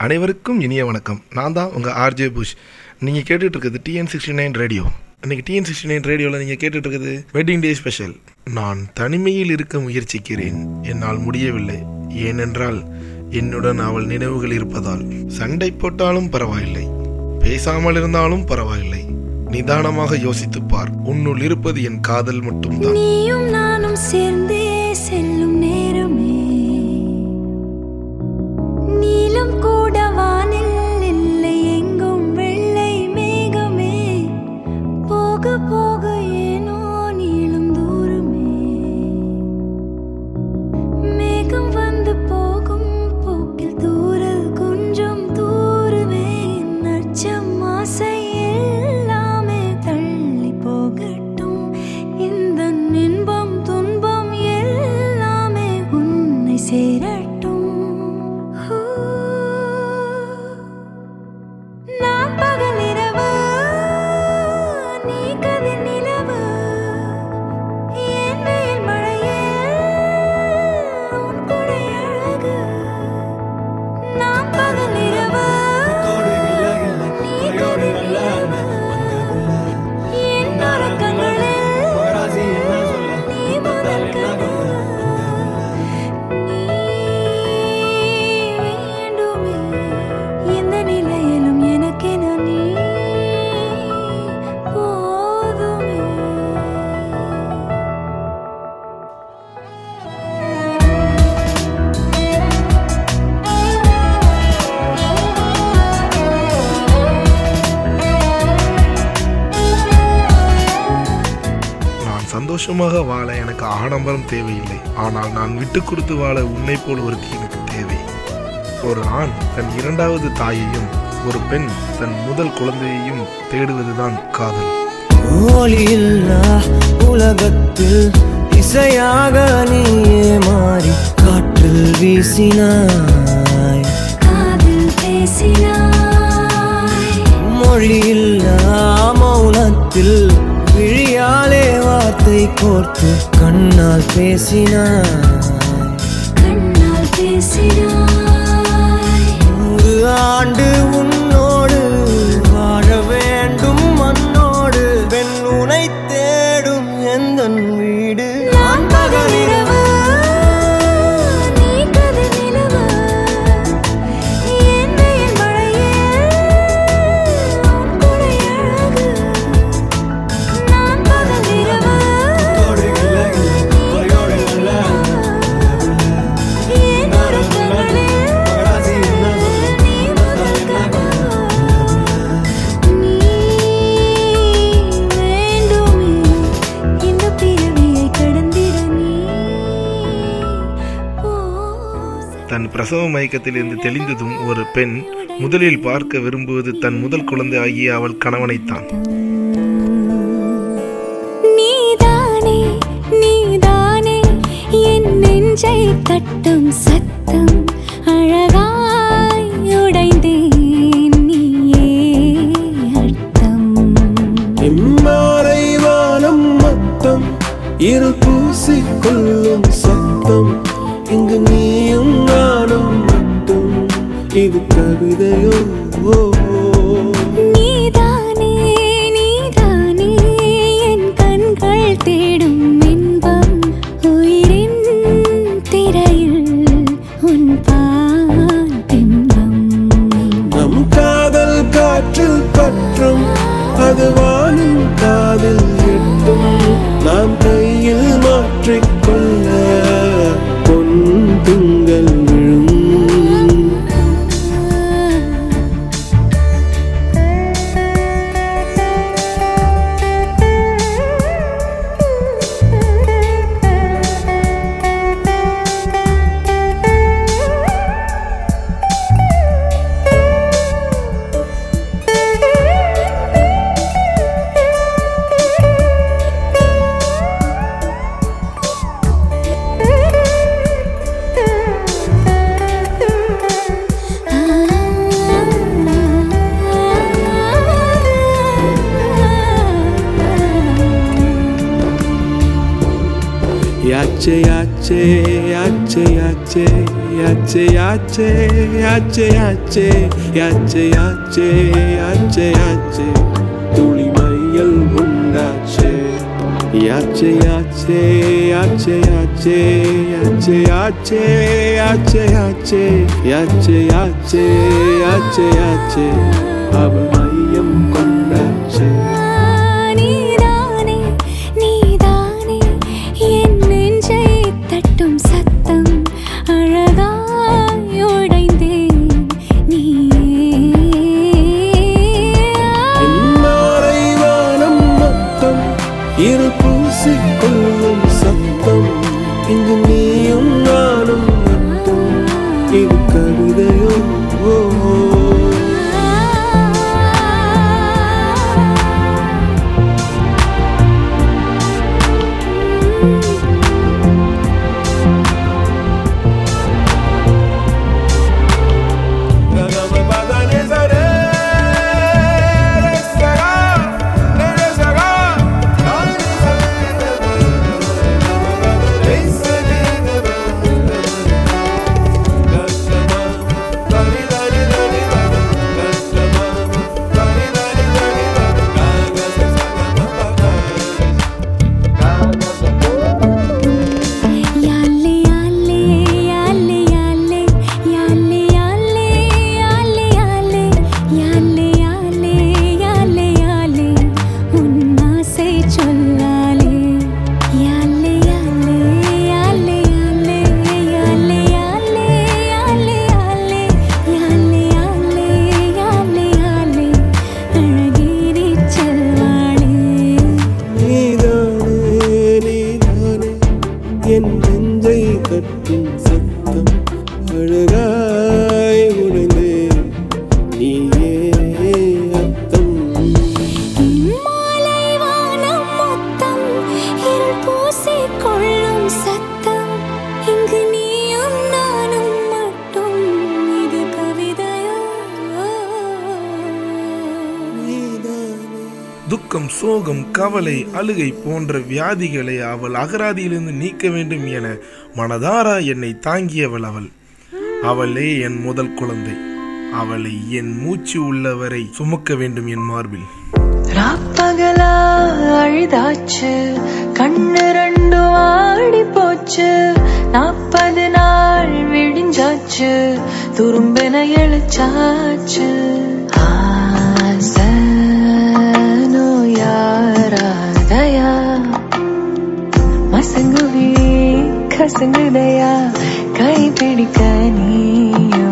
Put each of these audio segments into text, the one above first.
அனைவருக்கும் இனிய வணக்கம். நான் தான் உங்கள் ஆர்ஜே புஷ். நீங்கள் கேட்டுட்டு இருக்குது டிஎன் சிக்ஸ்டி நைன் ரேடியோ இன்றைக்கி டிஎன் சிக்ஸ்டி நைன் ரேடியோவில் நீங்கள் கேட்டுட்டு இருக்குது வெட்டிங் டே ஸ்பெஷல் நான் தனிமையில் இருக்க முயற்சிக்கிறேன். என்னால் முடியவில்லை. ஏனென்றால் என்னுடன் அவள் நினைவுகள் இருப்பதால். சண்டை போட்டாலும் பரவாயில்லை. பேசாமல் இருந்தாலும் பரவாயில்லை. நிதானமாக யோசித்துப் பார். உன்னுள் இருப்பது என் காதல் மட்டும்தான். சந்தோஷமாக வாழ எனக்கு ஆடம்பரம் தேவையில்லை. ஆனால் நான் விட்டு கொடுத்து வாழ உன்னை போல் ஒருத்தி எனக்கு தேவை. ஒரு ஆண் தன் இரண்டாவது தாயையும் ஒரு பெண் தன் முதல் குழந்தையையும் தேடுவதுதான் காதல். உலகத்தில் இசையாக நீயே மாறி காற்றில் வீசினாய். காதில் பேசினாய். மொழியில்லா கோர்த்து கண்ணால் பேசினாய். கண்ணால் பேசினாய். நூறு ஆண்டு உன்னோடு பிரசவ மயக்கத்திலிருந்து தெளிந்ததும் ஒரு பெண் முதலில் பார்க்க விரும்புவது தன் முதல் குழந்தை ஆகிய அவள் கணவனைத்தான். யாச்சே யாச்சே யாச்சே யாச்சே யாச்சே யாச்சே யாச்சே யாச்சே யாச்சே யாச்சே யாச்சே யாச்சே துளி மையல் உண்டாச்சே யாச்சே யாச்சே யாச்சே யாச்சே யாச்சே யாச்சே யாச்சே யாச்சே யாச்சே யாச்சே யாச்சே யாச்சே அவள் மையம் கொண்டாச்சே இரு பூசிக்கொள்ளும் சத்தம் இங்கு நீ துக்கம் சோகம் கவலை அழுகை போன்ற வியாதிகளை அவள் அகராதியிலிருந்து நீக்க வேண்டும் என மனதாரா என்னை தாங்கியவள் அவள். அவளே என் முதல் குழந்தை. அவளை என் மூச்சு உள்ளவரை சுமக்க வேண்டும் என் மார்பில். ராப்பகலா அழுதாச்சு. கண்ணு ரெண்டு ஆடி போச்சு. நாற்பது நாள் விடிஞ்சாச்சு. துரும்பின எழுச்சாச்சு. கசங்குதையா கை பிடிக்க நீயும்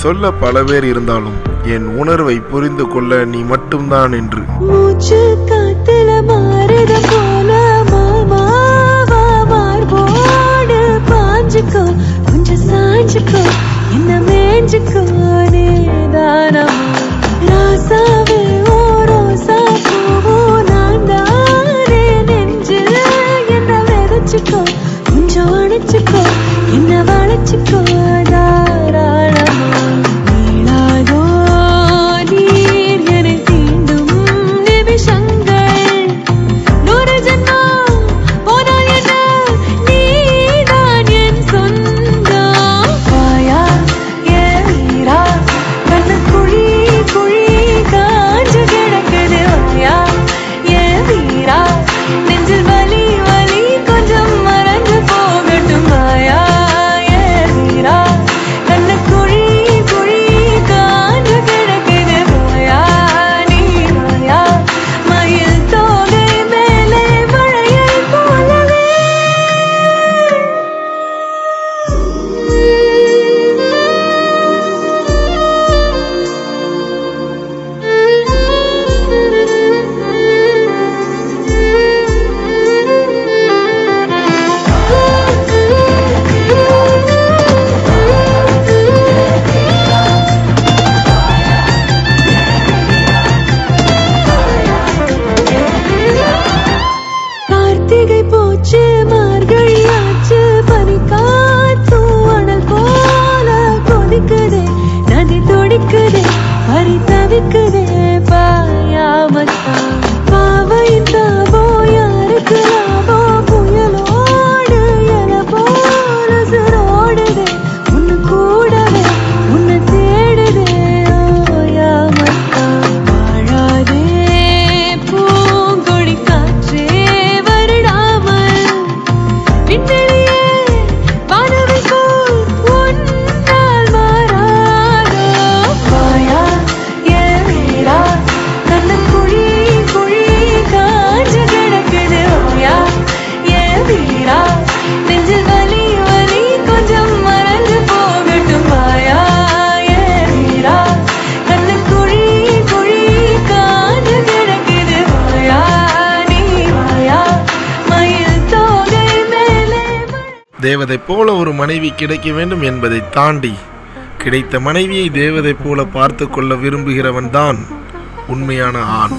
சொல்ல பல பேர் இருந்தாலும் என் உணர்வை புரிந்து கொள்ள நீ மட்டும்தான் என்று. மூச்சு காத்துல மாறுத போல மாமாவா மார்போடு பாஞ்சுக்கோ கொஞ்சம் சாஞ்சுக்கோ என்ன மேஞ்சுக்கோ நீதானமா ராச தேவதை போல ஒரு மனைவி கிடைக்க வேண்டும் என்பதை தாண்டி கிடைத்த மனைவியை தேவதை போல பார்த்து கொள்ள விரும்புகிறவன் தான் உண்மையான ஆண்.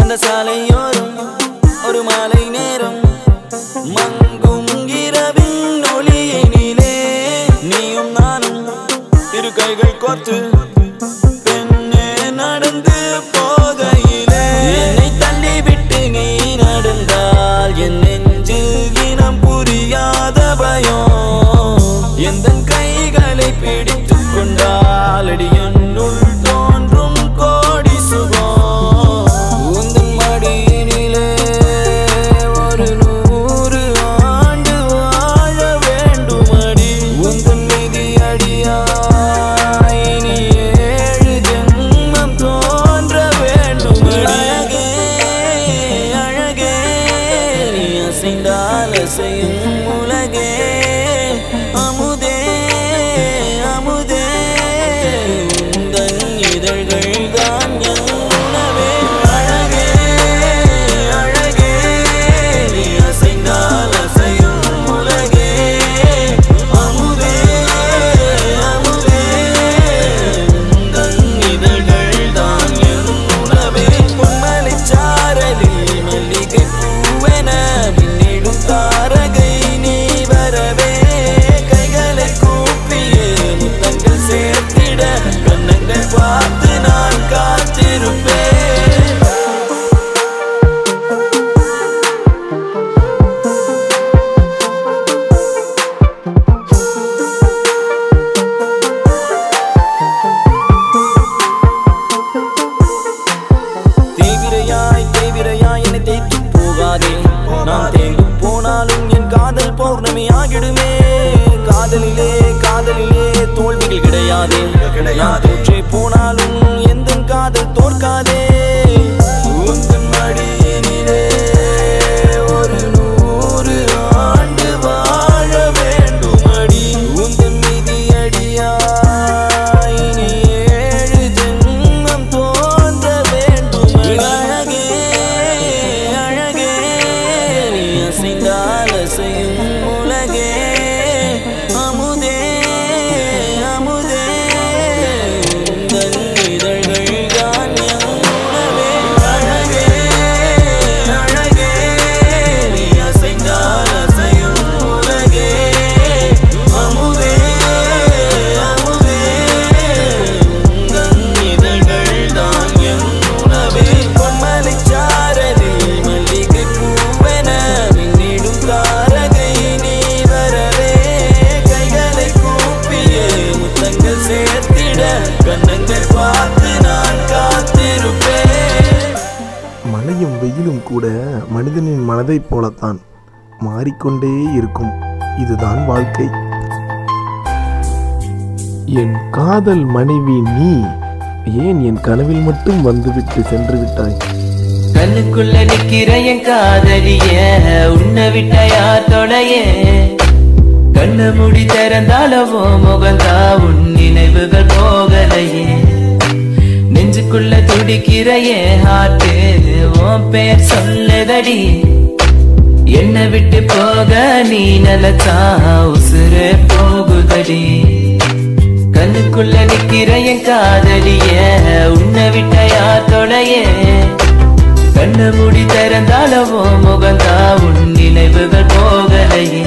அந்த சாலையோரம் ஒரு மாலை நேரம் மங்கும் இரவின் ஒளியினிலே நீயும் நானும் இரு கைகள் கோர்த்து you காதல் தோற்காதே. மனிதனின் போலத்தான் மாறிக்கொண்டே இருக்கும் இதுதான் வாழ்க்கை. என் காதல் மனைவி நீ ஏன் என் கனவில் மட்டும் வந்துவிட்டு சென்று விட்டாய்? கண்ணுக்குள்ள நிக்கிற என் காதலிய உன்னை விட்ட யார் தொலைய? கண்ண முடி திறந்தாலவோ முகந்தா உன் நினைவுகள் போகலையே. நெஞ்சுக்குள்ள துடிக்கிற என் ஹார்ட்டு உன் பேர் சொல்லுதடி. என்ன விட்டு போக நீ நிலச்சா உசுறு போகுதடி. கண்ணுக்குள்ள நிக்கிற என் காதலிய உன்னை விட்ட யார் தொலைய. கண்ணு மூடி திறந்தாலவோ முகந்தா உன் நினைவுகள் போகலையே.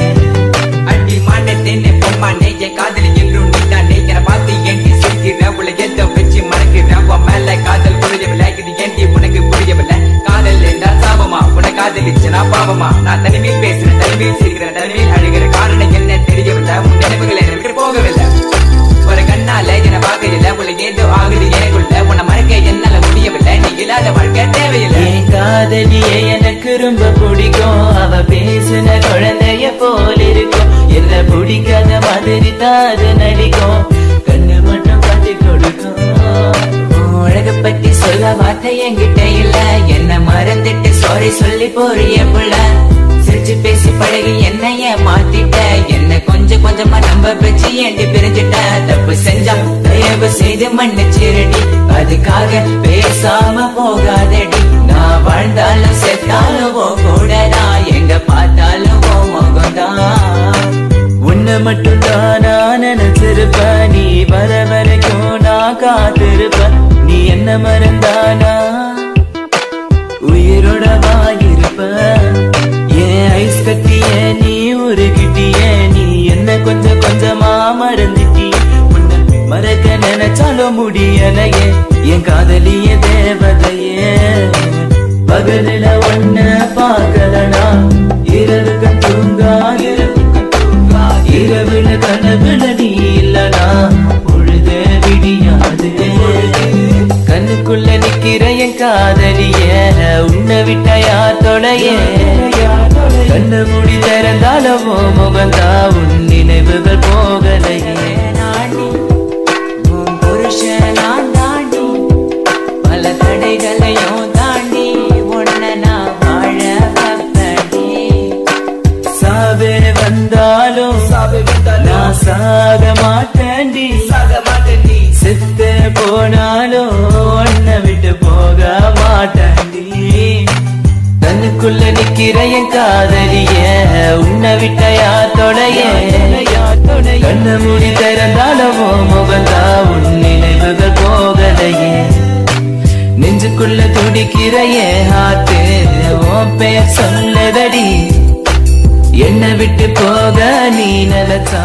அடி மாட்டேன் தென்னை பொம்மானே என் காதலி உன்னை காதலிச்சனா பாவமா? நான் தனிமையில் பேசுறேன் தனிமையில் சிரிக்கிறேன் தனிமையில் அழுகிற காரணம் என்ன தெரியவில்லை? உன் நினைவுகள் விட்டு போகவில்லை. ஒரு கண்ணால என்னை பார்க்கல உள்ள ஏதோ ஆகுது எனக்குள்ள. உன்னை மறக்க என்னால முடியவில்லை. நீ இல்லாத வாழ்க்கை தேவையில்லை. என் காதலியே எனக்கு ரொம்ப பிடிக்கும். அவ பேசுன குழந்தைய போல இருக்கும். என்ன பிடிக்காத மாதிரி தான் நடிக்கும். கண்ணு மட்டும் காட்டி கொடுக்கும். அழக பத்தி சொல்ல வார்த்தை என்கிட்ட இல்ல. என்ன மறந்துட்டு சாரி சொல்லி போறிய புள்ள சிரிச்சு பேசி பழகி என்னைய மாத்திட்ட என்ன கொஞ்சம் கொஞ்சமா நம்ப வச்சு ஏண்டி பிரிஞ்சிட்ட? தப்பு செஞ்சா தயவு செய்து மன்னிச்சிருடி அதுக்காக பேசாம போகாதடி. நான் வாழ்ந்தாலும் செத்தாலும் கூடதான் எங்க பார்த்தாலும் முகம்தான் உன்னை மட்டும் தான் நான் நினைச்சிருப்ப நீ வர வரைக்கும் நான் காத்திருப்ப நீ என்ன மறந்தானா? இப்ப ஏன் ஐஸ் கட்டிய நீ உருகிட்டிய நீ என்ன கொஞ்சம் கொஞ்சமா மறந்துட்டிய? மறக்க நினைச்சாலும் முடியலையே என் காதலிய தேவதையே. பகலில ஒன்ன பார்க்கலனா? நான் சாக மாட்டேன்டி. செத்து போனாலும் உன்னை விட்டு போக மாட்டேன்டி. கண்ணுக்குள்ள நிக்கிற என் காதலிய உன்னை விட்ட யார் தொடைய கண்ணு மூடி திறந்தாலும் முகந்தா உன் நினைவுகள் போகலையே. நெஞ்சுக்குள்ள துடிக்கிற என் ஹார்ட்டு உன் பெயர் சொல்லதடி என்னை விட்டு போக நீ நிலச்சா